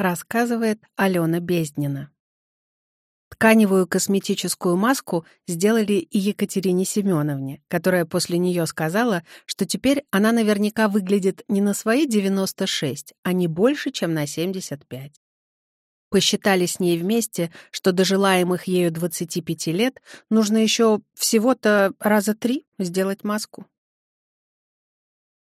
рассказывает Алена Безднина. Тканевую косметическую маску сделали и Екатерине Семеновне, которая после нее сказала, что теперь она наверняка выглядит не на свои 96, а не больше, чем на 75. Посчитали с ней вместе, что до желаемых ею 25 лет нужно еще всего-то раза три сделать маску.